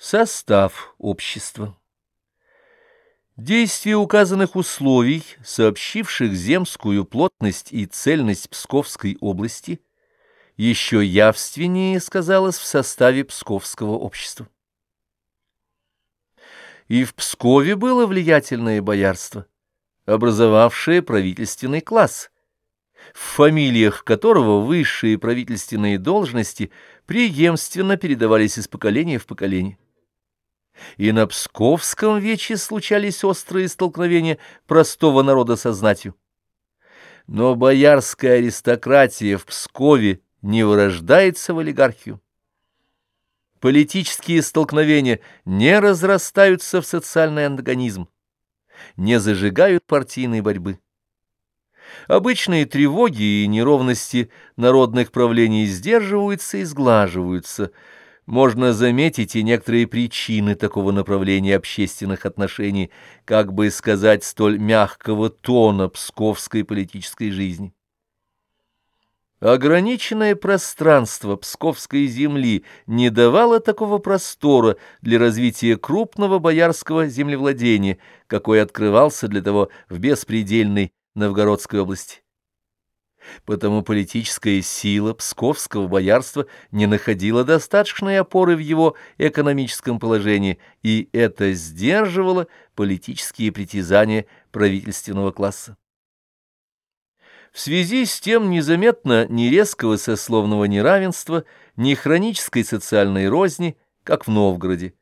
Состав общества Действие указанных условий, сообщивших земскую плотность и цельность Псковской области, еще явственнее сказалось в составе Псковского общества. И в Пскове было влиятельное боярство, образовавшее правительственный класс, в фамилиях которого высшие правительственные должности преемственно передавались из поколения в поколение и на Псковском вече случались острые столкновения простого народа со знатью. Но боярская аристократия в Пскове не вырождается в олигархию. Политические столкновения не разрастаются в социальный антагонизм, не зажигают партийной борьбы. Обычные тревоги и неровности народных правлений сдерживаются и сглаживаются – можно заметить и некоторые причины такого направления общественных отношений, как бы сказать, столь мягкого тона псковской политической жизни. Ограниченное пространство псковской земли не давало такого простора для развития крупного боярского землевладения, какой открывался для того в беспредельной Новгородской области. Потому политическая сила псковского боярства не находила достаточной опоры в его экономическом положении, и это сдерживало политические притязания правительственного класса. В связи с тем незаметно ни резкого сословного неравенства, ни хронической социальной розни, как в Новгороде.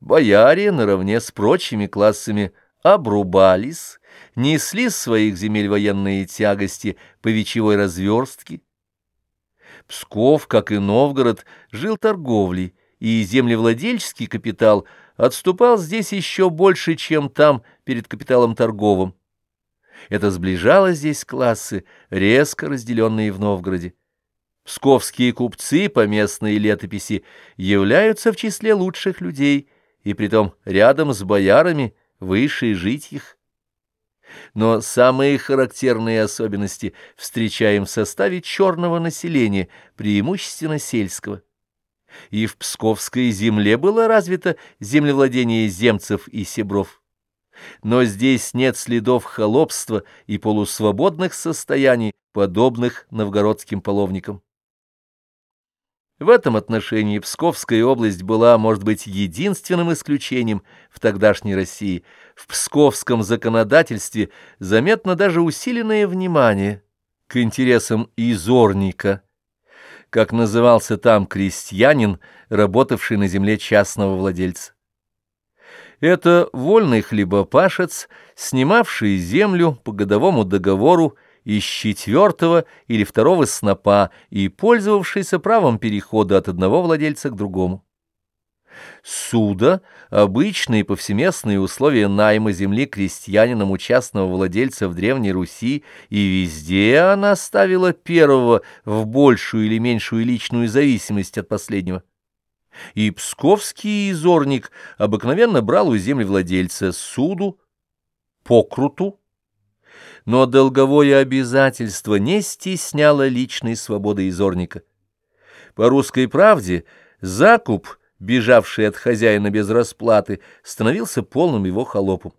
Бояре наравне с прочими классами обрубались, несли с своих земель военные тягости по вечевой разверстке. Псков, как и Новгород, жил торговлей, и землевладельческий капитал отступал здесь еще больше, чем там перед капиталом торговым. Это сближало здесь классы, резко разделенные в Новгороде. Псковские купцы по местной летописи являются в числе лучших людей, и притом рядом с боярами выше жить их но самые характерные особенности встречаем в составе черного населения, преимущественно сельского. И в Псковской земле было развито землевладение земцев и себров. Но здесь нет следов холопства и полусвободных состояний, подобных новгородским половникам. В этом отношении Псковская область была, может быть, единственным исключением в тогдашней России. В псковском законодательстве заметно даже усиленное внимание к интересам изорника, как назывался там крестьянин, работавший на земле частного владельца. Это вольный хлебопашец, снимавший землю по годовому договору из четвертого или второго снопа и пользовавшийся правом перехода от одного владельца к другому. Суда — обычные повсеместные условия найма земли крестьянином у частного владельца в Древней Руси, и везде она ставила первого в большую или меньшую личную зависимость от последнего. И псковский изорник обыкновенно брал у землевладельца суду, покруту, но долговое обязательство не стесняло личной свободы изорника. По русской правде закуп, бежавший от хозяина без расплаты, становился полным его холопом.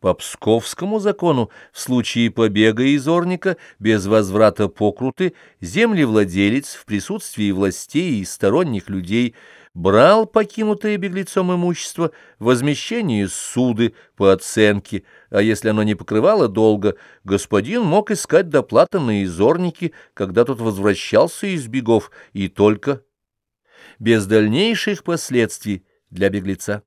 По псковскому закону в случае побега изорника без возврата покруты землевладелец в присутствии властей и сторонних людей – брал покинутое беглецом имущество возмещение суды по оценке, а если оно не покрывало долга, господин мог искать доплаты на изорники, когда тот возвращался из бегов, и только без дальнейших последствий для беглеца.